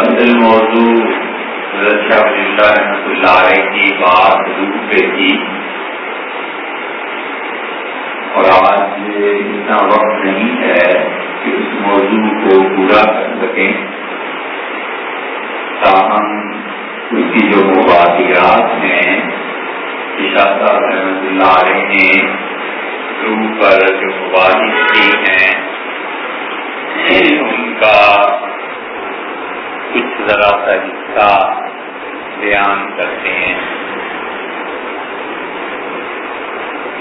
اصل موضوع حضرت شاہ ولی اللہ رحمۃ اللہ علیہ کی بات روح پہ تھی۔ اور آج اتنا وقت نہیں ہے کہ اس موضوع کو پورا کر سکیں۔ تاہم، اس کی جو مبادرات ہیں شاہ صاحب رحمۃ اللہ علیہ نے روح پر جو مباحث کی ہیں، ان کا ذرا سا حصہ بیان کرتے ہیں۔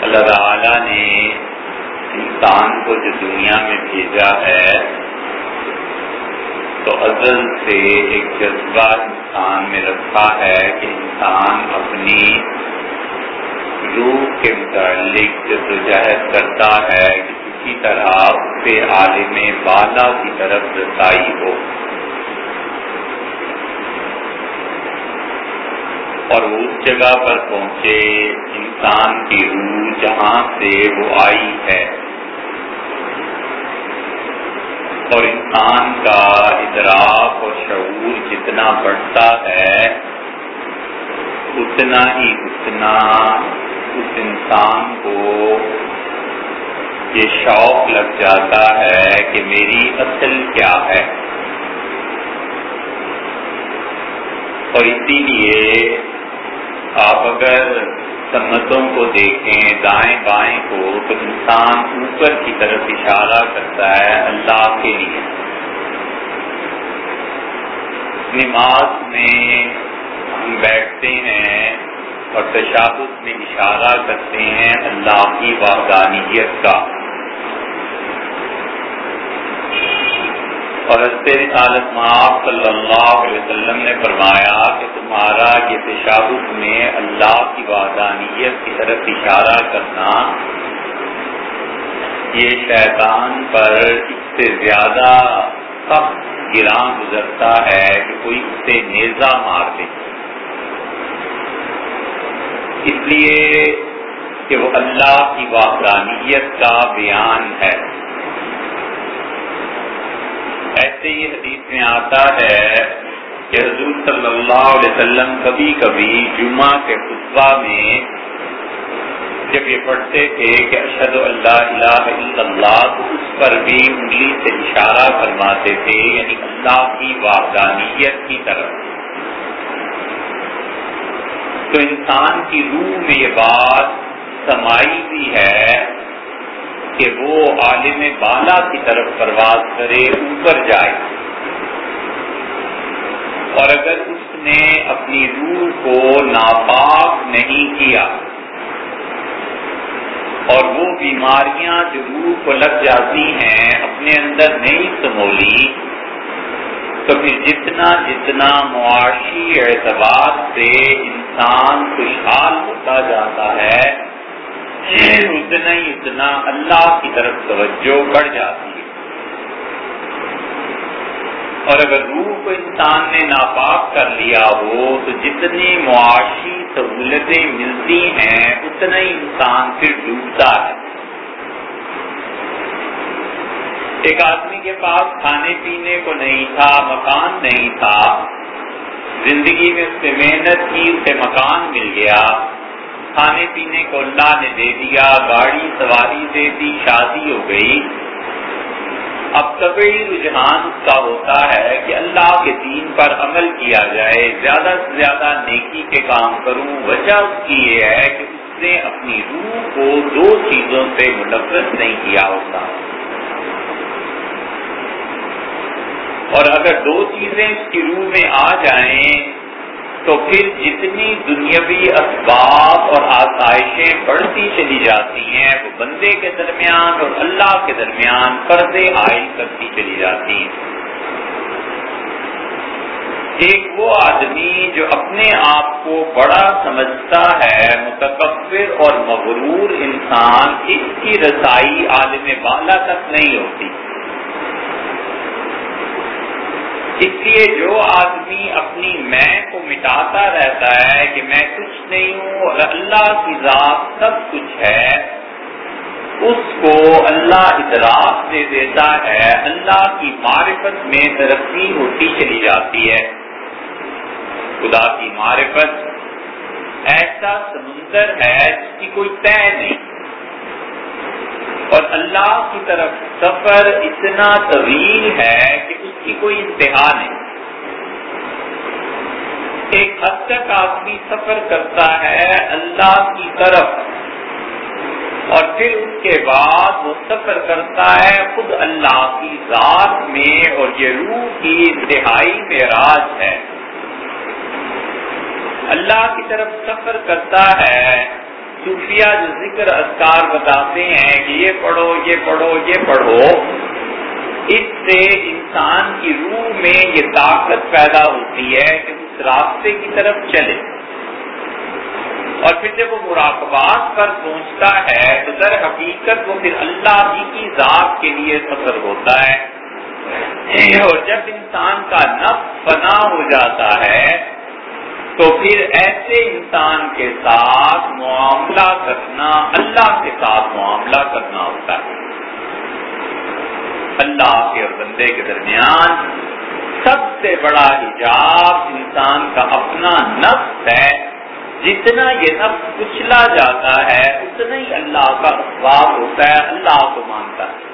اللہ تعالی نے انسان کو جو دنیا میں بھیجا ہے، تو ازل سے ایک جذبہ انسان میں رکھا ہے کہ انسان اپنی روح کے متعلق جدوجہد کرتا ہے کہ کسی طرح اسے عالم بالا کی طرف رسائی ہو۔ اور وہ اس جگہ پر پہنچے، انسان کی روح جہاں سے وہ آئی ہے۔ اور انسان کا ادراک اور شعور جتنا بڑھتا ہے، اتنا ہی اتنا اس انسان کو یہ شوق لگ جاتا ہے کہ میری اصل کیا ہے۔ اور اسی لیے آپ اگر سمتوں کو دیکھیں، دائیں بائیں کو، تو انسان اوپر کی طرف اشارہ کرتا ہے اللہ کے لیے۔ نماز میں ہم بیٹھتے ہیں اور تشابت میں اشارہ کرتے ہیں اللہ کی واقعانیت کا۔ اور رسالت معاف صلی اللہ علیہ وسلم نے فرمایا کہ تمہارا یہ تشابت میں اللہ کی وادانیت کی طرف اشارہ کرنا یہ شیطان پر اس سے زیادہ سخت گراں گزرتا ہے کہ کوئی اسے نیزا مار دے۔ اس لیے کہ وہ اللہ کی واقعانیت کا بیان ہے۔ ایسے ہی حدیث میں آتا ہے کہ حضور صلی اللہ علیہ وسلم کبھی کبھی جمعہ کے خطبہ میں جب یہ پڑھتے تھے کہ اشد اللہ الہ الا اللہ تو اس پر بھی انگلی سے اشارہ فرماتے تھے یعنی اللہ کی واقعانیت کی طرف۔ تو انسان کی روح میں یہ بات سمائی بھی ہے کہ وہ عالم بالا کی طرف پرواز کرے، اوپر جائے۔ اور اگر اس نے اپنی روح کو ناپاک نہیں کیا، اور وہ بیماریاں جو روح کو لگ جاتی ہیں اپنے اندر نہیں سمولی تو پھر جتنا جتنا معاشی اعتبار سے انسان خوشحال ہوتا جاتا ہے اتنا ہی اتنا اللہ کی طرف توجہ بڑھ جاتی ہے۔ اور اگر روح کو انسان نے ناپاک کر لیا ہو، تو جتنی معاشی سہولتیں ملتی ہیں، اتنا ہی انسان پھر ڈوبتا ہے۔ ایک آدمی کے پاس کھانے پینے کو نہیں تھا، مکان نہیں تھا، زندگی میں اس سے محنت کی، اسے مکان مل گیا۔ کھانے پینے کو اللہ نے دے دیا، گاڑی سواری دے دی، شادی ہو گئی۔ اب طبی رجحان اس کا ہوتا ہے کہ اللہ کے دین پر عمل کیا جائے، زیادہ سے زیادہ نیکی کے کام کروں۔ وجہ اس کی یہ ہے کہ اس نے اپنی روح کو دو چیزوں سے ملوث نہیں کیا ہوتا۔ اور اگر دو چیزیں اس کی روح میں آ جائیں تو پھر جتنی دنیاوی اسباب اور آسائشیں بڑھتی چلی جاتی ہیں، وہ بندے کے درمیان اور اللہ کے درمیان پردے عائد کرتی چلی جاتی ہیں۔ ایک وہ آدمی جو اپنے آپ کو بڑا سمجھتا ہے، متکبر اور مغرور انسان، اس کی رسائی عالم بالا تک نہیں ہوتی۔ اس لیے جو آدمی اپنی میں کو مٹاتا رہتا ہے کہ میں کچھ نہیں ہوں اور اللہ کی ذات سب کچھ ہے، اس کو اللہ ادراک دے دیتا ہے، اللہ کی معرفت میں ترقی ہوتی چلی جاتی ہے۔ خدا کی معرفت ایسا سمندر ہے جس کی کوئی طے نہیں۔ اور اللہ کی طرف سفر اتنا طویل ہے کہ کی کوئی انتہا نہیں۔ ایک حد تک آدمی سفر کرتا ہے اللہ کی طرف اور پھر اس کے بعد وہ سفر کرتا ہے خود اللہ کی ذات میں اور یہ روح کی انتہائی معراج ہے۔ اللہ کی طرف سفر کرتا ہے۔ صوفیہ جو ذکر اذکار بتاتے ہیں کہ یہ پڑھو یہ پڑھو یہ پڑھو۔ اس سے انسان کی روح میں یہ طاقت پیدا ہوتی ہے کہ اس راستے کی طرف چلے۔ اور پھر جب وہ مراقبات پر پہنچتا ہے تو در حقیقت وہ پھر اللہ ہی کی ذات کے لیے سفر ہوتا ہے۔ اور جب انسان کا نفس فنا ہو جاتا ہے تو پھر ایسے انسان کے ساتھ معاملہ کرنا، اللہ کے ساتھ معاملہ کرنا ہوتا ہے۔ اللہ کے اور بندے کے درمیان سب سے بڑا حجاب انسان کا اپنا نفس ہے۔ جتنا یہ نفس کچلا جاتا ہے، اتنا ہی اللہ کا اسباب ہوتا ہے، اللہ کو مانتا ہے۔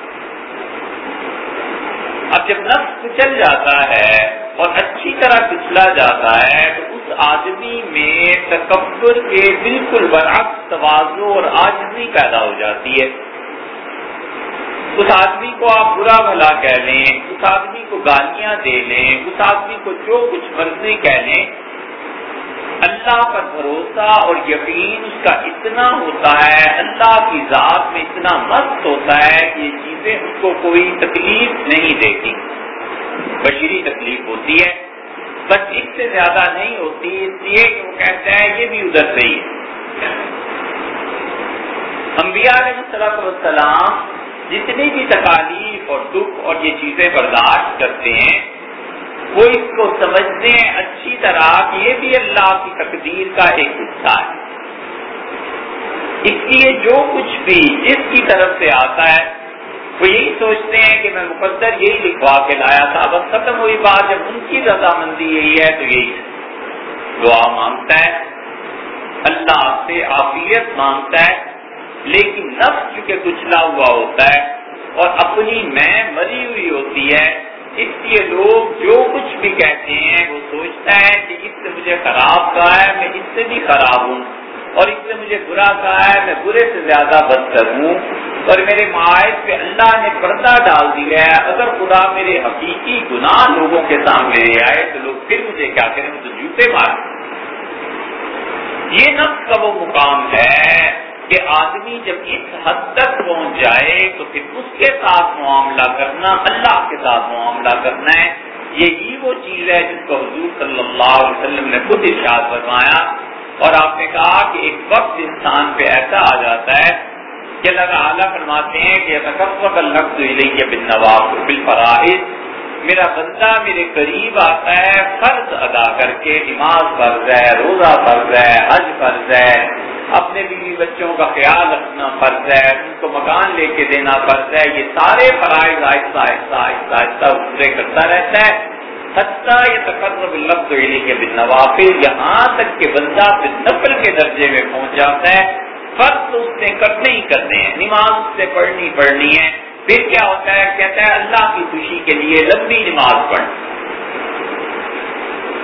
اب جب نفس کچل جاتا ہے اور اچھی طرح کچلا جاتا ہے، تو اس آدمی میں تکبر کے بالکل برعکس توازو اور آجزی پیدا ہو جاتی ہے۔ اس آدمی کو آپ برا بھلا کہہ لیں، اس آدمی کو گالیاں دے لیں، اس آدمی کو جو کچھ مرضی کہہ لیں، اللہ پر بھروسہ اور یقین اس کا اتنا ہوتا ہے، اللہ کی ذات میں اتنا مست ہوتا ہے کہ یہ چیزیں اس کو کوئی تکلیف نہیں دیتی، بشری تکلیف ہوتی ہے۔ بس اس سے زیادہ نہیں ہوتی، اس لیے کہ وہ کہتے ہیں یہ بھی ادھر سے ہی ہے۔ انبیاء علیہ السلام جتنی بھی تکالیف اور دکھ اور یہ چیزیں برداشت کرتے ہیں، وہ اس کو سمجھتے ہیں اچھی طرح کہ یہ بھی اللہ کی تقدیر کا ایک حصہ ہے۔ اس لیے جو کچھ بھی جس کی طرف سے آتا ہے، وہ یہی سوچتے ہیں کہ میں مقدر یہی لکھوا کے لایا تھا بس ختم ہوئی بات، جب ان کی رضامندی یہی ہے تو یہی دعا مانگتا ہے، اللہ سے عافیت مانگتا ہے۔ لیکن نفس چونکہ کچلا ہوا ہوتا ہے اور اپنی میں مری ہوئی ہوتی ہے، اس لیے لوگ جو کچھ بھی کہتے ہیں، وہ سوچتا ہے کہ اس سے مجھے خراب کہا ہے، میں اس سے بھی خراب ہوں اور اس سے مجھے برا کہا ہے، میں برے سے زیادہ بدتر ہوں۔ اور میرے معاہد پہ اللہ نے پردہ ڈال دیا ہے۔ اگر خدا میرے حقیقی گناہ لوگوں کے سامنے لے آئے تو لوگ پھر مجھے کیا کریں؟ مجھے جوتے مار یہ نفس کا وہ مقام ہے کہ آدمی جب اس حد تک پہنچ جائے تو پھر اس کے ساتھ معاملہ کرنا، اللہ کے ساتھ معاملہ کرنا ہے۔ یہی وہ چیز ہے جس کو حضور صلی اللہ علیہ وسلم نے خود ارشاد فرمایا۔ اور آپ نے کہا کہ ایک وقت انسان پہ ایسا آ جاتا ہے کہ اللہ تعالیٰ فرماتے ہیں کہ لفظ بن نواب بالفرائض میرا بندہ میرے قریب آتا ہے، فرض ادا کر کے نماز فرض ہے، روزہ فرض ہے، حج فرض ہے۔ اپنے بیوی بچوں کا خیال رکھنا فرض ہے، ان کو مکان لے کے دینا فرض ہے۔ یہ سارے فرائض آہستہ آہستہ آہستہ آہستہ پورے کرتا رہتا ہے۔ حتیٰ یہ تقرب لفظ علی کے بن نوافل یہاں تک کہ بندہ نفل کے درجے میں پہنچ جاتا ہے۔ فرض تو اس نے کرنے ہی کرنے ہیں، نماز اس سے پڑھنی پڑھنی ہے۔ پھر کیا ہوتا ہے؟ کہتا ہے، اللہ کی خوشی کے لیے لمبی نماز پڑھ۔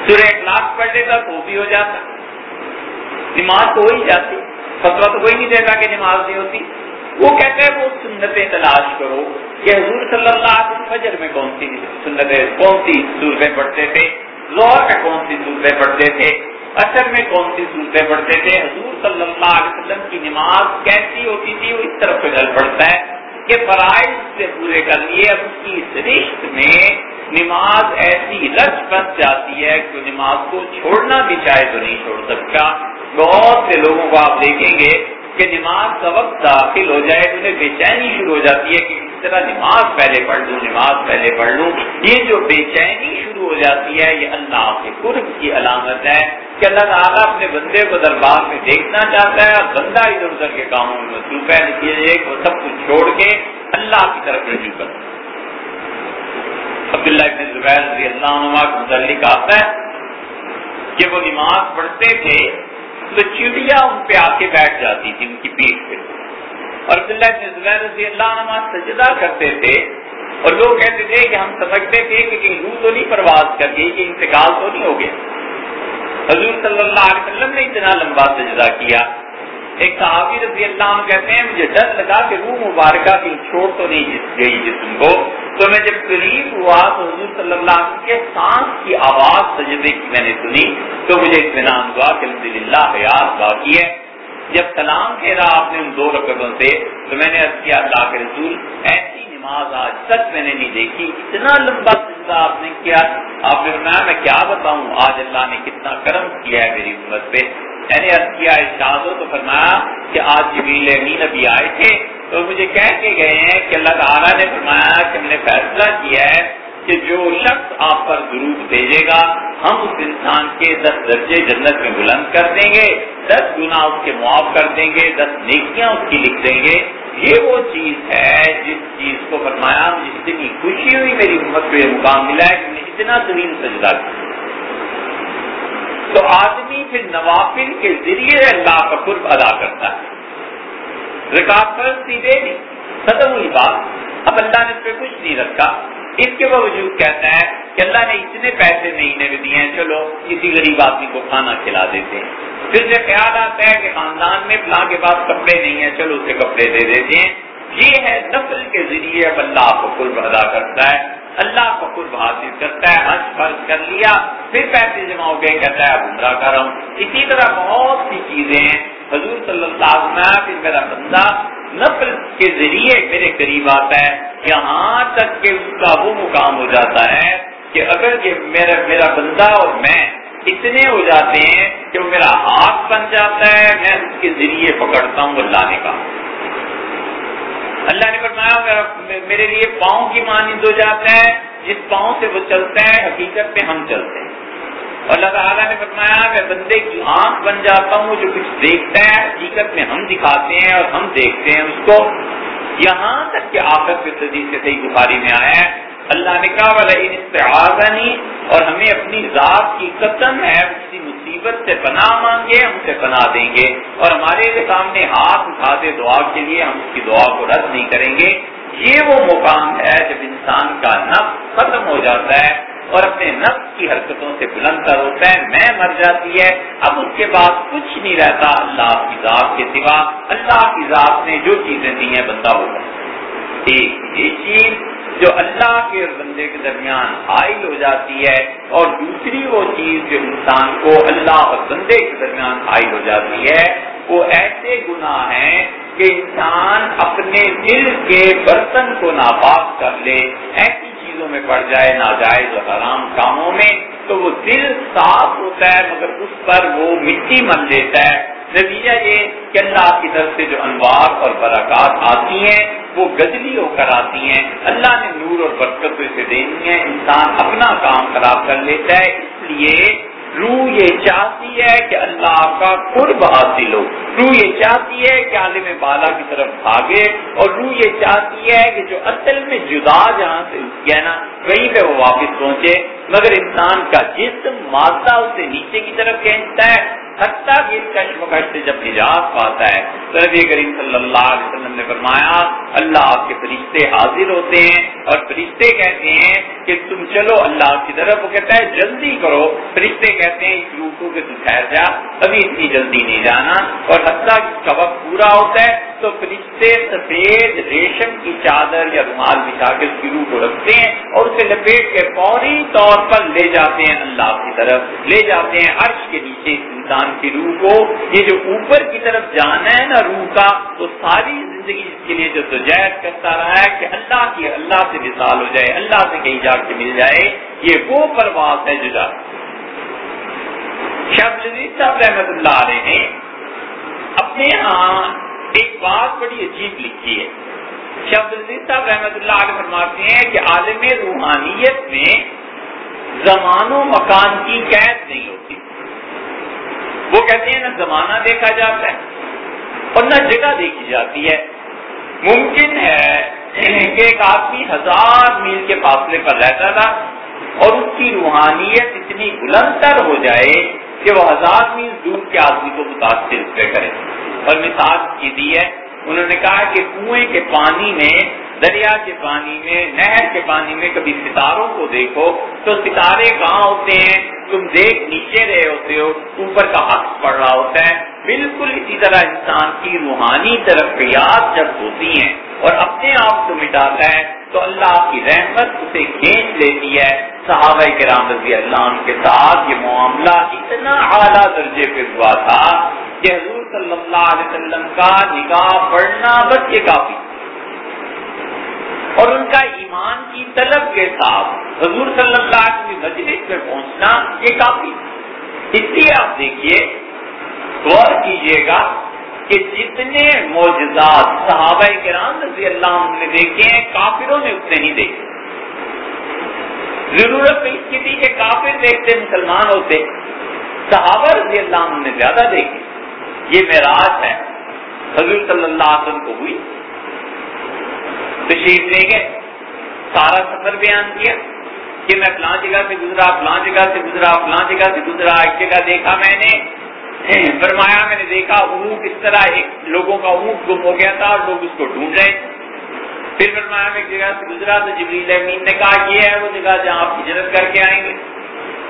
سورہ اخلاق پڑھ لیتا تو بھی ہو جاتا۔ نماز تو ہو ہی جاتی فتوا تو کوئی نہیں دیتا کہ نماز نہیں ہوتی۔ وہ کہتے ہیں وہ سنتیں تلاش کرو کہ حضور صلی اللہ علیہ وسلم فجر میں کون سی سنتیں، کون سی صورتیں پڑھتے تھے؟ زور میں کون سی صورتیں پڑھتے تھے؟ اثر میں کون سی صورتیں پڑھتے تھے؟ حضور صلی اللہ علیہ وسلم کی نماز کیسی ہوتی تھی؟ وہ اس طرف سے ڈل پڑتا ہے کہ فرائض سے پورے کر لیے، اب اس کی رشت میں نماز ایسی رچ بس جاتی ہے کہ نماز کو چھوڑنا بھی چاہے تو نہیں چھوڑ سکتا۔ بہت سے لوگوں کو آپ دیکھیں گے کہ نماز کا وقت داخل ہو جائے انہیں بے چینی شروع ہو جاتی ہے کہ اس طرح نماز پہلے پڑھ لوں، نماز پہلے پڑھ لوں۔ یہ جو بے چینی شروع ہو جاتی ہے، یہ اللہ کے قرب کی علامت ہے کہ اللہ تعالیٰ اپنے بندے کو دربار میں دیکھنا چاہتا ہے۔ اور بندہ ادھر ادھر کے کاموں میں مصروف ہے وہ سب کچھ چھوڑ کے اللہ کی طرف رجوع کر عبداللہ ابن زبیر رضی اللہ عنہ کا متعلق آتا ہے کہ وہ نماز پڑھتے تھے تو چڑیا ان پہ آ کے بیٹھ جاتی تھی ان کی پیٹ پہ۔ اور عبداللہ ابن زبیر رضی اللہ عنہ سجدہ کرتے تھے اور لوگ کہتے تھے کہ ہم سمجھتے تھے کہ کہیں روح تو نہیں پرواز کر گئی، کہ انتقال تو نہیں ہو گیا۔ حضور صلی اللہ علیہ وسلم نے اتنا لمبا سجدہ کیا۔ ایک صحابی رضی اللہ عنہ کہتے ہیں، مجھے ڈر لگا کہ روح مبارکہ کی چھوڑ تو نہیں گئی جسم کو۔ تو میں جب قریب ہوا تو حضور صلی اللہ علیہ وسلم کے سانس کی آواز سجدے کی میں نے سنی تو مجھے اطمینان ہوا کہ الحمد للہ حیات باقی ہے۔ جب سلام پھیرا آپ نے ان دو رقطوں سے تو میں نے کیا، اللہ کے رسول، ایسی نماز آج تک میں نے نہیں دیکھی، اتنا لمبا سجدہ آپ نے کیا۔ آپ نے فرمایا، میں کیا بتاؤں؟ آج اللہ نے کتنا کرم کیا ہے میری امت پہ۔ میں نے عرض کیا، ارشاد ہو تو فرمایا کہ آج جبیل امین ابھی آئے تھے۔ تو مجھے کہہ کے گئے ہیں کہ اللہ تعالیٰ نے فرمایا کہ ہم نے فیصلہ کیا ہے کہ جو شخص آپ پر ضرور بھیجے گا، ہم اس انسان کے دس درجے جنت میں بلند کر دیں گے، دس گنا اس کے معاف کر دیں گے، دس نیکیاں اس کی لکھ دیں گے۔ یہ وہ چیز ہے جس چیز کو فرمایا، مجھے اتنی خوشی ہوئی، میری امت کو یہ مقام ملا ہے کہ میں اتنا زمین سجدہ کیا۔ تو آدمی پھر نوافل کے ذریعے اللہ کا قرب ادا کرتا ہے۔ رکاب پر سیدھے نہیں ختم ہوئی بات۔ اب اللہ نے اس پہ کچھ نہیں رکھا۔ اس کے باوجود کہتا ہے کہ اللہ نے اتنے پیسے مہینے میں دیے ہیں۔ چلو، کسی غریب آدمی کو کھانا کھلا دیتے ہیں۔ پھر سے خیال آتا ہے کہ خاندان میں فلاں کے پاس کپڑے نہیں ہیں۔ چلو، اسے کپڑے دے دیتے ہیں۔ یہ ہے نفل کے ذریعے اب اللہ کو قرب ادا کرتا ہے۔ اللہ کو قرب حاصل کرتا ہے۔ حج فرض کر لیا۔ پھر پیسے جمع ہو گئے۔ کہتا ہے عمرہ کر رہا ہوں۔ اسی طرح بہت سی چیزیں ہیں۔ حضور صلی اللہ علیہ وسلم پھر میرا بندہ نفل کے ذریعے میرے قریب آتا ہے، یہاں تک کہ اس کا وہ مقام ہو جاتا ہے کہ اگر یہ میرا میرا بندہ اور میں اتنے ہو جاتے ہیں کہ وہ میرا ہاتھ بن جاتا ہے، میں اس کے ذریعے پکڑتا ہوں اللہ نے کہا۔ اللہ نے فرمایا میرے لیے پاؤں کی مانند ہو جاتا ہے، جس پاؤں سے وہ چلتا ہے، حقیقت میں ہم چلتے ہیں۔ اللہ تعالیٰ نے فرمایا میں بندے کی آنکھ بن جاتا ہوں، جو کچھ دیکھتا ہے، حقیقت میں ہم دکھاتے ہیں اور ہم دیکھتے ہیں اس کو، یہاں تک کہ آخر کے صدی سے صحیح بخاری میں آیا ہے، اللہ نے کہا والا نہیں اور ہمیں اپنی ذات کی قسم ہے، کسی مصیبت سے پناہ مانگے، ہم سے پناہ دیں گے اور ہمارے سامنے ہاتھ اٹھا دے دعا کے لیے، ہم اس کی دعا کو رد نہیں کریں گے۔ یہ وہ مقام ہے جب انسان کا نفس ختم ہو جاتا ہے۔ اور اپنے نفس کی حرکتوں سے بلند کر ہوتا ہے میں مر جاتی ہے، اب اس کے بعد کچھ نہیں رہتا اللہ کی ذات کے سوا۔ اللہ کی ذات نے جو چیزیں دی ہیں، بندہ ہوگا ایک یہ چیز جو اللہ کے اور بندے کے درمیان حائل ہو جاتی ہے اور دوسری وہ چیز جو انسان کو اللہ اور بندے کے درمیان حائل ہو جاتی ہے، وہ ایسے گناہ ہیں کہ انسان اپنے دل کے برتن کو ناپاک کر لے۔ ایسی چیزوں میں پڑ جائے، ناجائز اور حرام کاموں میں، تو وہ دل صاف ہوتا ہے، مگر اس پر وہ مٹی من لیتا ہے۔ نتیجہ یہ کہ اللہ کی طرف سے جو انوار اور برکات آتی ہیں، وہ گزلی ہو کر آتی ہیں۔ اللہ نے نور اور برکت اسے دینی ہے انسان اپنا کام خراب کر لیتا ہے، اس لیے روح یہ چاہتی ہے کہ اللہ کا قرب حاصل ہو۔ روح یہ چاہتی ہے کہ عالم بالا کی طرف بھاگے اور روح یہ چاہتی ہے کہ جو اصل میں جدا جہاں سے گیا نا وہیں پہ وہ واپس پہنچے۔ مگر انسان کا جسم مادہ اسے نیچے کی طرف کھینچتا ہے، حتیٰ کہ اس کشمکش سے جب نجات پاتا ہے۔ تو نبی کریم صلی اللہ علیہ وسلم نے فرمایا، اللہ آپ کے فرشتے حاضر ہوتے ہیں اور فرشتے کہتے ہیں کہ تم چلو اللہ کی طرف، وہ کہتا ہے، جلدی کرو۔ فرشتے کہتے ہیں اس تم ٹھہر جا، ابھی اتنی جلدی نہیں جانا۔ اور حتیٰ کا وقت پورا ہوتا ہے تو فرشتے سفید ریشم کی چادر یا رومال بچھا کے اس کی روح کو رکھتے ہیں اور اسے لپیٹ کے فوری طور پر لے جاتے ہیں اللہ کی طرف۔ لے جاتے ہیں عرش کے نیچے انسان کی روح کو۔ یہ جو اوپر کی طرف جانا ہے نا روح کا تو ساری زندگی اس کے لیے جو سجائز کرتا رہا ہے کہ اللہ کی اللہ سے مثال ہو جائے، اللہ سے کہیں جا کے مل جائے، یہ وہ پرواز ہے جو جا شاہ صاحب رحمت اللہ علیہ نے اپنے ہاں ایک بات بڑی عجیب لکھی ہے۔ شاہ صاحب رحمت اللہ علیہ فرماتے ہیں کہ عالم روحانیت میں زمان و مکان کی قید نہیں ہوتی۔ وہ کہتے ہیں نہ زمانہ دیکھا جاتا ہے اور نہ جگہ دیکھی جاتی ہے۔ ممکن ہے کہ ایک آدمی ہزار میل کے فاصلے پر رہتا تھا اور اس کی روحانیت اتنی بلند تر ہو جائے کہ وہ ہزار میل دور کے آدمی کو متاثر پہ کرے۔ اور مثال کی دی ہے، انہوں نے کہا کہ کنویں کے پانی میں، دریا کے پانی میں، نہر کے پانی میں کبھی ستاروں کو دیکھو تو ستارے کہاں ہوتے ہیں؟ تم دیکھ نیچے رہے ہوتے ہو، اوپر کا حق پڑ رہا ہوتا ہے۔ بالکل اسی طرح انسان کی روحانی ترقیات جب ہوتی ہیں اور اپنے آپ کو مٹاتا ہے تو اللہ کی رحمت اسے کھینچ لیتی ہے۔ صحابہ کرام رضی اللہ عنہ کے ساتھ یہ معاملہ اتنا اعلیٰ درجے پہ ہوا تھا کہ حضور صلی اللہ علیہ وسلم کا نکاح پڑھنا بس یہ کافی۔ اور ان کا ایمان کی طلب کے ساتھ حضور صلی اللہ علیہ وسلم مجلس میں پہنچنا یہ کافی۔ اس لیے آپ دیکھیے، غور کیجیے گا کہ جتنے معجزات صحابہ کرام رضی اللہ عنہ نے دیکھے ہیں، کافروں نے اتنے نہیں دیکھے۔ ضرورت اس کی تھی کہ کافر دیکھتے، مسلمان ہوتے۔ صحابہ رضی اللہ عنہ نے زیادہ دیکھے۔ یہ معراج ہے۔ حضور صلی اللہ علیہ وسلم کو ہوئی۔ تشریف لے گئے۔ سارا سفر بیان کیا کہ میں فلاں جگہ سے گزرا، فلاں جگہ سے گزرا، فلاں جگہ سے گزرا، ایک جگہ دیکھا میں نے۔ فرمایا، میں نے دیکھا اونٹ اس طرح ایک لوگوں کا اونٹ گم ہو گیا تھا اور لوگ اس کو ڈھونڈ رہے پھر فرمایا، میں ایک جگہ سے گزرا تو جبریل امین نے کہا یہ ہے، وہ جگہ جہاں آپ ہجرت کر کے آئیں گے۔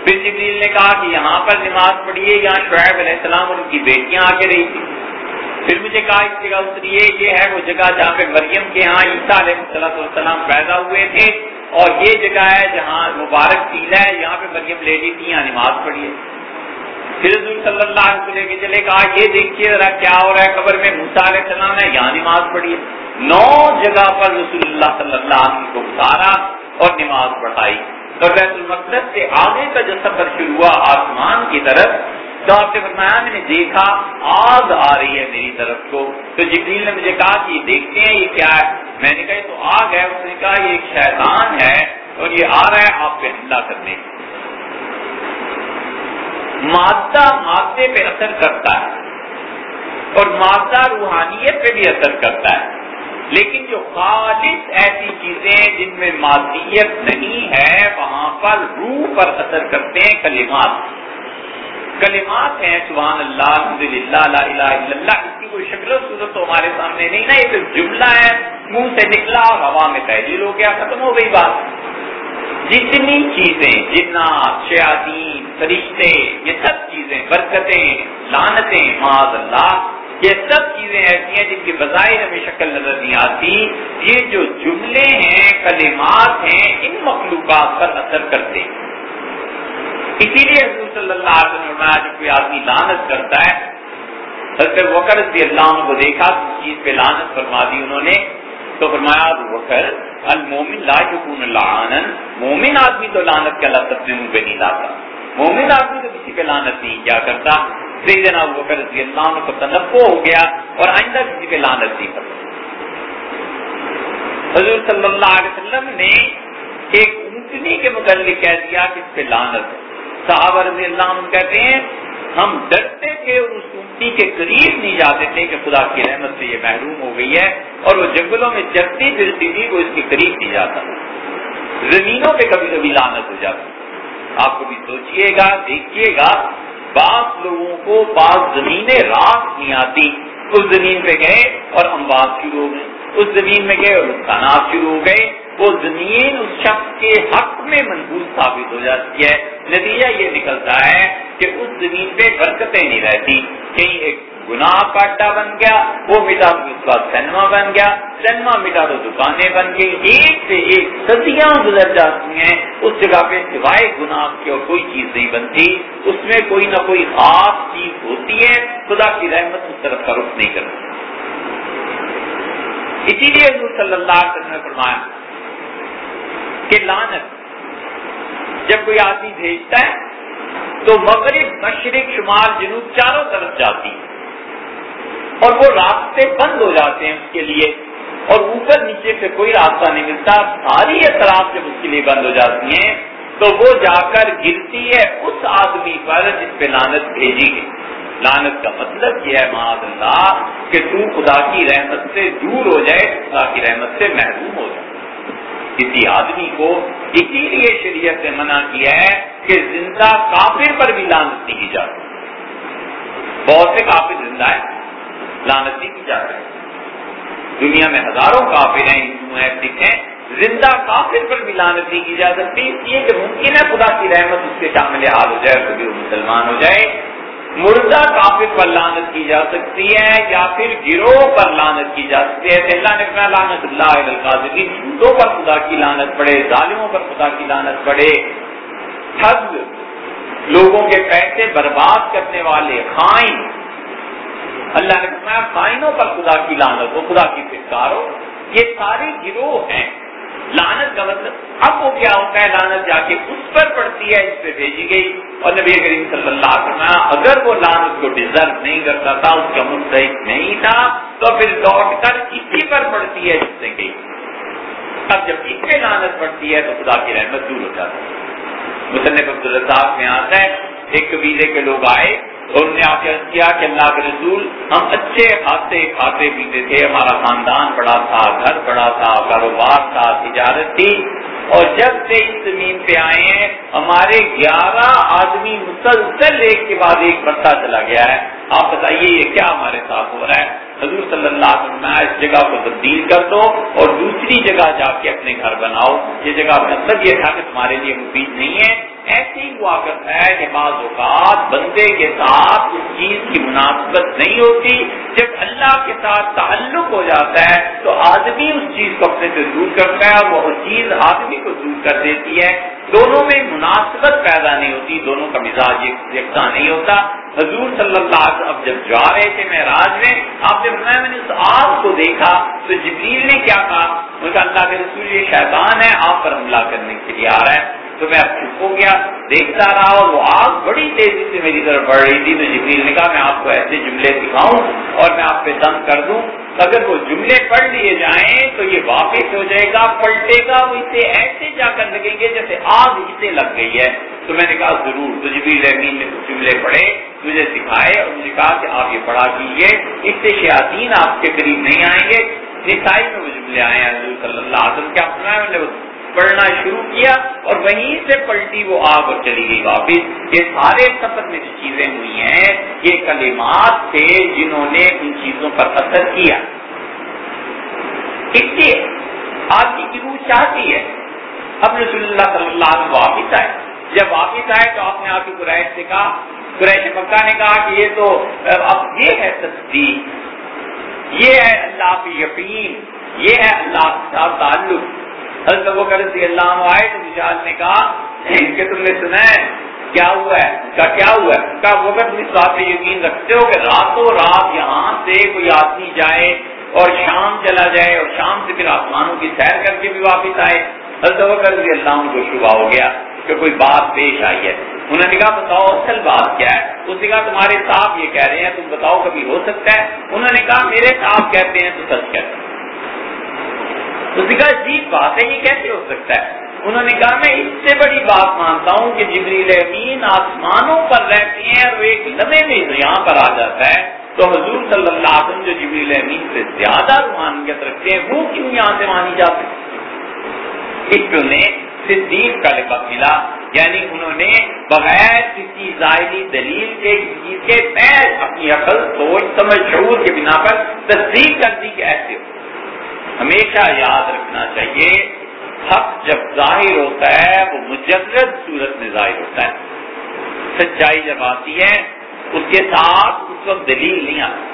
پھر جبریل نے کہا کہ یہاں پر نماز پڑھیے، یہاں شعیب علیہ السلام اور ان کی بیٹیاں آ کے رہی تھی پھر مجھے کہا، اس جگہ اتریے، یہ ہے وہ جگہ جہاں پہ مریم کے ہاں عیسیٰ علیہ السلام پیدا ہوئے تھے۔ اور یہ جگہ ہے جہاں مبارک ٹیلا ہے، یہاں پہ مریم لیڈی تھی یہاں نماز پڑھیے۔ پھر حضور صلی اللہ علیہ وسلم کے چلے کہا، یہ دیکھیے ذرا کیا ہو رہا ہے قبر میں؟ موسا علیہ السلام ہے یہاں نماز پڑھیے نو جگہ پر رسول اللہ صلی اللہ علیہ وسلم کو اتارا اور نماز پڑھائی۔ تو بیت المقدس سے آگے کا جو سفر شروع ہوا آسمان کی طرف، تو آپ نے فرمایا، میں نے دیکھا، آگ آ رہی ہے میری طرف کو۔ تو جبریل نے مجھے کہا کہ دیکھتے ہیں، یہ کیا ہے؟ میں نے کہا، یہ تو آگ ہے۔ اس نے کہا، یہ ایک شیطان ہے اور یہ آ رہا ہے آپ پہ حملہ کرنے مادہ مادے پہ اثر کرتا ہے اور مادہ روحانیت پہ بھی اثر کرتا ہے۔ لیکن جو خالص ایسی چیزیں جن میں مادیت نہیں ہے، وہاں پر روح پر اثر کرتے ہیں کلمات۔ کلمات ہیں، سبحان اللہ الحمد للہ لا الہ الا اللہ، اس کی کوئی شکل و صورت تو ہمارے سامنے نہیں نا یہ تو جملہ ہے، منہ سے نکلا اور ہوا میں تحریر ہو گیا، ختم ہو گئی بات۔ جتنی چیزیں، جنات، شیاطین، فرشتے، یہ سب چیزیں، برکتیں لانتیں معاذ اللہ، یہ سب چیزیں ایسی ہیں جن کی بظاہر ہمیں شکل نظر نہیں آتی۔ یہ جو جملے ہیں، کلمات ہیں، ان مخلوقات پر اثر کرتے ہیں۔ اسی لیے حضور صلی اللہ علیہ وسلم جب کوئی آدمی لانت کرتا ہے، حضرت وکر رضی اللہ عنہ کو دیکھا، اس چیز پہ لانت فرما دی انہوں نے، تو فرمایا وکر المومن لا یکون لعنن مومن آدمی تو لانت کے اللہ اپنے منہ پہ نہیں لاتا. مومن آدمی تو کسی پہ لانت نہیں کیا کرتا. سیدنا وکر رضی اللہ عنہ کو تنبو ہو گیا اور آئندہ کسی پہ لانت نہیں کرتا. حضور صلی اللہ علیہ وسلم نے ایک اونٹنی کے متعلق کہہ دیا کہ اس پہ لانت ہے. صحابہ رضی اللہ عنہ کہتے ہیں، ہم ڈرتے تھے اور اس اونٹی کے قریب نہیں جاتے تھے کہ خدا کی رحمت سے یہ محروم ہو گئی ہے اور وہ جنگلوں میں چلتی پھرتی تھی، وہ اس کے قریب نہیں جاتا زمینوں پہ کبھی کبھی لانت ہو جاتی۔ آپ کو بھی سوچئے گا دیکھیے گا، بعض لوگوں کو بعض زمینیں رات نہیں آتی۔ اس زمین پہ گئے اور ہم بات شروع ہو گئے۔ اس زمین میں گئے اور نقصانات شروع ہو گئے۔ وہ زمین اس شخص کے حق میں منحوس ثابت ہو جاتی ہے۔ نتیجہ یہ نکلتا ہے کہ اس زمین پہ برکتیں نہیں رہتی۔ کہیں ایک گناہ کا اڈا بن گیا، وہ مٹا تو اس کا سینما بن گیا سینما مٹا تو دکانیں بن گئی۔ ایک سے ایک صدیاں گزر جاتی ہیں۔ اس جگہ پہ سوائے گناہ کی اور کوئی چیز نہیں بنتی۔ اس میں کوئی نہ کوئی خاص چیز ہوتی ہے۔ خدا کی رحمت اس طرف کا رخ نہیں کرتی۔ اسی لیے حضور صلی اللہ علیہ وسلم نے فرمایا کہ لانت جب کوئی آدمی بھیجتا ہے تو مغرب مشرق شمال جنوب چاروں طرف جاتی ہے۔ اور وہ راستے بند ہو جاتے ہیں اس کے لیے۔ اور اوپر نیچے سے کوئی راستہ نہیں ملتا۔ ساری اطراف جب اس کے لیے بند ہو جاتی ہیں، تو وہ جا کر گرتی ہے اس آدمی پر جس پہ لانت بھیجی گئی۔ لانت کا مطلب یہ ہے، معاذ اللہ، کہ تو خدا کی رحمت سے دور ہو جائے، خدا کی رحمت سے محروم ہو جائے۔ کسی آدمی کو اسی لیے شریعت نے منع کیا ہے کہ زندہ کافر پر بھی لانت نہیں کی جاتی بہت سے کافر زندہ ہے لانت نہیں کی جاتی دنیا میں ہزاروں کافر ہیں ہندو ہیں سکھ ہیں زندہ کافر پر بھی لانت نہیں کی جا سکتی اس لیے کہ ممکن ہے خدا کی رحمت اس کے شامل حال ہو جائے کبھی وہ مسلمان ہو جائے۔ مردہ کافر پر لانت کی جا سکتی ہے یا پھر گروہ پر لانت کی جا سکتی ہے۔ اللہ نے کہا لانت اللہ جھوٹوں پر خدا کی لانت پڑے، ظالموں پر خدا کی لانت پڑے۔ ٹھگ لوگوں کے پیسے برباد کرنے والے، خائن۔ اللہ نے کہا خائنوں پر خدا کی لانت ہو، خدا کی فکار ہو یہ سارے گروہ ہیں۔ لانت کا مطلب اب وہ کیا ہوتا ہے؟ لانت جا کے اس پر پڑتی ہے، اس پہ بھیجی گئی۔ اور نبی کریم صلی اللہ علیہ وسلم اگر وہ لانت کو ڈیزرو نہیں کرتا تھا، اس کا مستحق نہیں تھا، تو پھر لوٹ کر اسی پر پڑتی ہے جس سے گئی اب جب اس پہ لانت پڑتی ہے، تو خدا کی رحمت دور ہو جاتی ہے۔ مصنف عبدالرزاق میں آتا ہے، ایک قبیلے کے لوگ آئے انہوں نے آ کیا کہ اللہ کے رسول ہم اچھے کھاتے کھاتے پیتے تھے، ہمارا خاندان بڑا تھا، گھر بڑا تھا، کاروبار تھا، تجارت تھی۔ اور جب سے اس زمین پہ آئے ہیں، ہمارے گیارہ آدمی مسلسل ایک کے بعد ایک بڑھتا چلا گیا ہے۔ آپ بتائیے، یہ کیا ہمارے ساتھ ہو رہا ہے؟ حضور صلی اللہ علیہ وسلم اس جگہ کو تبدیل کر دو اور دوسری جگہ جا کے اپنے گھر بناؤ۔ یہ جگہ مطلب یہ تھا کہ تمہارے لیے مفید نہیں ہے۔ ایسی ہی ہوا کرتا ہے کہ بعض اوقات بندے کے ساتھ اس چیز کی مناسبت نہیں ہوتی۔ جب اللہ کے ساتھ تعلق ہو جاتا ہے، تو آدمی اس چیز کو اپنے سے دور کرتا ہے وہ چیز آدمی کو دور کر دیتی ہے۔ دونوں میں مناسبت پیدا نہیں ہوتی، دونوں کا مزاج یکساں نہیں ہوتا۔ حضور صلی اللہ علیہ وسلم اب جب جا رہے تھے معراج میں، آپ جب میں نے اس آگ کو دیکھا۔ تو جبریل نے کیا کہا؟ ان کا اللہ کے رسول یہ شیطان ہے، آپ پر حملہ کرنے کے لیے آ رہا ہے۔ تو میں اب ہو گیا، دیکھتا رہا اور وہ آگ بڑی تیزی سے میری طرف بڑھ رہی تھی۔ تو جبریل نے کہا، میں آپ کو ایسے جملے سکھاؤں اور میں آپ پہ دم کر دوں۔ اگر وہ جملے پڑھ لیے جائیں تو یہ واپس ہو جائے گا، پلٹے گا، وہ اسے ایسے جا کر لگیں گے جیسے آگ اسے لگ گئی ہے۔ تو میں نے کہا، ضرور۔ تو جبریل امین نے کچھ جملے پڑھے، مجھے سکھائے اور مجھے کہا کہ آپ یہ پڑھا کیجیے اس سے شیاطین آپ کے قریب نہیں آئیں گے۔ نسائی میں وہ جملے آئے ہیں، حضور صلی اللہ علیہ وسلم، کیا سنا پڑھنا شروع کیا اور وہیں سے پلٹی وہ آگ اور چلی گئی واپس۔ یہ سارے سفر میں جو چیزیں ہوئی ہیں، یہ کلمات تھے جنہوں نے ان چیزوں پر اثر کیا۔ اس لیے آدمی کی روح چاہتی ہے۔ اب رسول اللہ صلی اللہ علیہ واپس آئے۔ جب واپس آئے تو آپ نے آپ کی قریش سے کہا، قریش مکہ نے کہا کہ یہ تو، اب یہ ہے تصدیق۔ یہ ہے اللہ کی یقین۔ یہ ہے اللہ کا تعلق۔ حضرت ابو بکر رضی اللہ عنہ آئے تو مجاز نے کہا کہ تم نے سنا ہے کیا ہوا ہے؟ کہا، کیا ہوا ہے؟ کہا وہ تم اس بات پہ یقین رکھتے ہو کہ راتوں رات یہاں سے کوئی آدمی جائے اور شام چلا جائے اور شام سے پھر آسمانوں کی سیر کر کے بھی واپس آئے؟ حضرت ابو بکر رضی اللہ عنہ کو شبہ ہو گیا کہ کوئی بات پیش آئی ہے۔ انہوں نے کہا، بتاؤ، اصل بات کیا ہے؟ اس نے کہا، تمہارے صاحب یہ کہہ رہے ہیں، تم بتاؤ کبھی ہو سکتا ہے؟ انہوں نے کہا، میرے صاحب کہتے ہیں تو سچ کہتے ہیں۔ تو کہا عجیب بات ہے یہ کیسے ہو سکتا ہے؟ انہوں نے کہا، میں اس سے بڑی بات مانتا ہوں کہ جبریل امین آسمانوں پر رہتے ہیں اور وہ ایک لمحے میں یہاں پر آ جاتا ہے۔ تو حضور صلی اللہ علیہ وسلم جو جبریل امین سے زیادہ روحانیت رکھتے ہیں، وہ کیوں یہاں سے مانی جا سکتی اس پہ انہیں صدیق کا لقب ملا۔ یعنی انہوں نے بغیر کسی ظاہری دلیل کے چیز کے پیر اپنی عقل، سوچ، سمجھ، شعور کے بنا پر تصدیق کر دی کہ ایسے ہو۔ ہمیشہ یاد رکھنا چاہیے، حق جب ظاہر ہوتا ہے، وہ مجرد صورت میں ظاہر ہوتا ہے۔ سچائی جب آتی ہے، اس کے ساتھ اس وقت دلیل نہیں آتی۔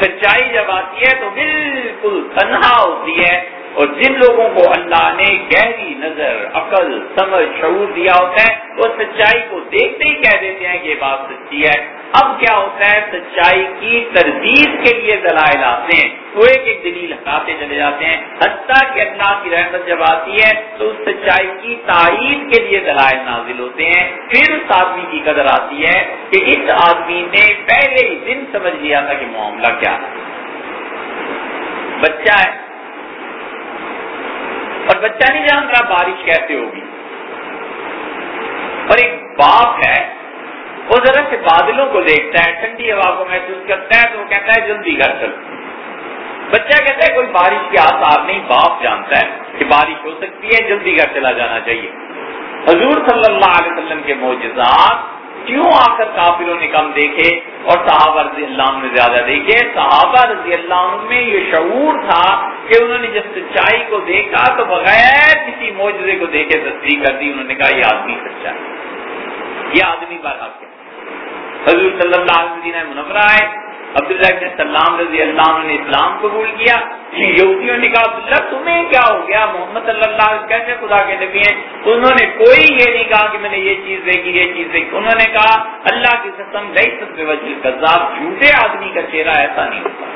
سچائی جب آتی ہے تو بالکل تنہا ہوتی ہے۔ اور جن لوگوں کو اللہ نے گہری نظر، عقل، سمجھ، شعور دیا ہوتا ہے، وہ سچائی کو دیکھتے ہی کہہ دیتے ہیں کہ یہ بات سچی ہے۔ اب کیا ہوتا ہے؟ سچائی کی تردید کے لیے دلائل آتے ہیں۔ تو ایک ایک دلیل ہٹاتے چلے جاتے ہیں۔ حتیٰ کہ اللہ کی رحمت جب آتی ہے تو اس سچائی کی تائید کے لیے دلائل نازل ہوتے ہیں۔ پھر اس آدمی کی قدر آتی ہے کہ اس آدمی نے پہلے ہی دن سمجھ لیا تھا کہ معاملہ کیا ہے۔ بچہ ہے۔ اور بچہ نہیں جان رہا، بارش کیسے ہوگی؟ اور ایک باپ ہے۔ وہ ذرا سے بادلوں کو دیکھتا ہے، ٹھنڈی ہوا کو محسوس کرتا ہے تو وہ کہتا ہے، جلدی گھر چل بچہ کہتا ہے، کوئی بارش کے آسار نہیں، باپ جانتا ہے کہ بارش ہو سکتی ہے، جلدی گھر چلا جانا چاہیے۔ حضور صلی اللہ علیہ وسلم کے معجزات کیوں آ کر کافروں نے کم دیکھے اور صحابہ رضی اللہ عنہ نے زیادہ دیکھے؟ صحابہ رضی اللہ عنہ میں یہ شعور تھا کہ انہوں نے جب سچائی کو دیکھا تو بغیر کسی معجزے کو دیکھے تصدیق کر دی، انہوں نے کہا، یہ آدمی سچا ہے۔ یہ آدمی بات آپ حضور صلی اللہ علیہ وسلم منورہ ہے عبداللہ ابن سلام رضی اللہ عنہ نے اسلام قبول کیا۔ یہودیوں نے کہا، عبداللہ، تمہیں کیا ہو گیا؟ محمد صلی اللہ علیہ وسلم کیسے خدا کے نبی ہیں؟ انہوں نے کوئی یہ نہیں کہا کہ میں نے یہ چیز دیکھی، یہ چیز دیکھی۔ انہوں نے کہا، اللہ کی قسم گئی سب وجہ کذاب جھوٹے آدمی کا چہرہ ایسا نہیں ہوتا۔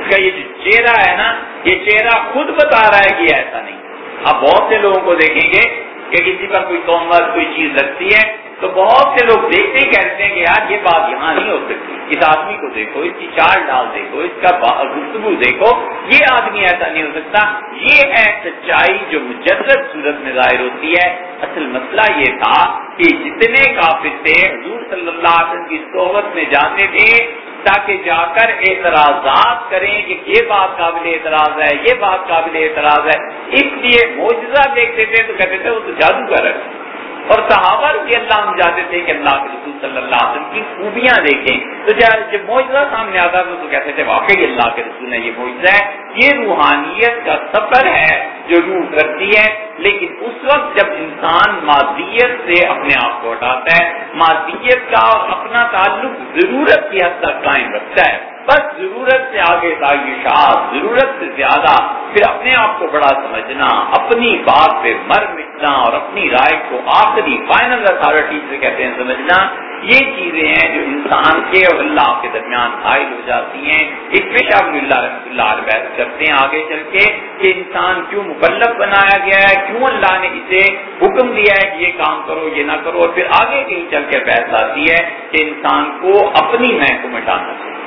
اس کا یہ جو چہرہ ہے نا، یہ چہرہ خود بتا رہا ہے کہ ایسا نہیں۔ آپ بہت سے لوگوں کو دیکھیں گے کہ کسی پر کوئی تومت کوئی چیز لگتی ہے تو بہت سے لوگ دیکھتے ہی کہتے ہیں کہ یار یہ بات یہاں نہیں ہو سکتی۔ اس آدمی کو دیکھو، اس کی چال ڈال دیکھو، اس کا گفتگو دیکھو۔ یہ آدمی ایسا نہیں ہو سکتا۔ یہ ہے سچائی جو مجرد صورت میں ظاہر ہوتی ہے۔ اصل مسئلہ یہ تھا کہ جتنے کافر تھے، حضور صلی اللہ علیہ وسلم کی صحبت میں جاتے تھے تاکہ جا کر اعتراضات کریں کہ یہ بات قابل اعتراض ہے، یہ بات قابل اعتراض ہے۔ اس لیے موجودہ دیکھتے تھے تو کہتے تھے وہ تو جادوگر ہے۔ اور صحابہ رضی اللہ ہم جاتے تھے کہ اللہ کے رسول صلی اللہ علیہ وسلم کی خوبیاں دیکھیں۔ تو جب معجزہ سامنے آتا تھا تو کہتے تھے، واقعی اللہ کے رسول نے یہ معجزہ ہے۔ یہ روحانیت کا سفر ہے جو روح کرتی ہے، لیکن اس وقت جب انسان مادیت سے اپنے آپ کو ہٹاتا ہے، مادیت کا اپنا تعلق ضرورت کی حد تک قائم رکھتا ہے۔ بس ضرورت سے آگے تعیشات ضرورت سے زیادہ پھر اپنے آپ کو بڑا سمجھنا، اپنی بات پہ مر مٹنا اور اپنی رائے کو آخری فائنل اتارٹی سے کہتے ہیں سمجھنا۔ یہ چیزیں ہیں جو انسان کے اور اللہ کے درمیان حائل ہو جاتی ہیں۔ اس پہ شاہ اللہ رحمۃ اللہ بحث کرتے ہیں آگے چل کے کہ انسان کیوں مکلف بنایا گیا ہے، کیوں اللہ نے اسے حکم دیا ہے کہ یہ کام کرو، یہ نہ کرو اور پھر آگے کہیں چل کے بحث آتی ہے کہ انسان کو اپنی میں کو مٹانا چاہیے۔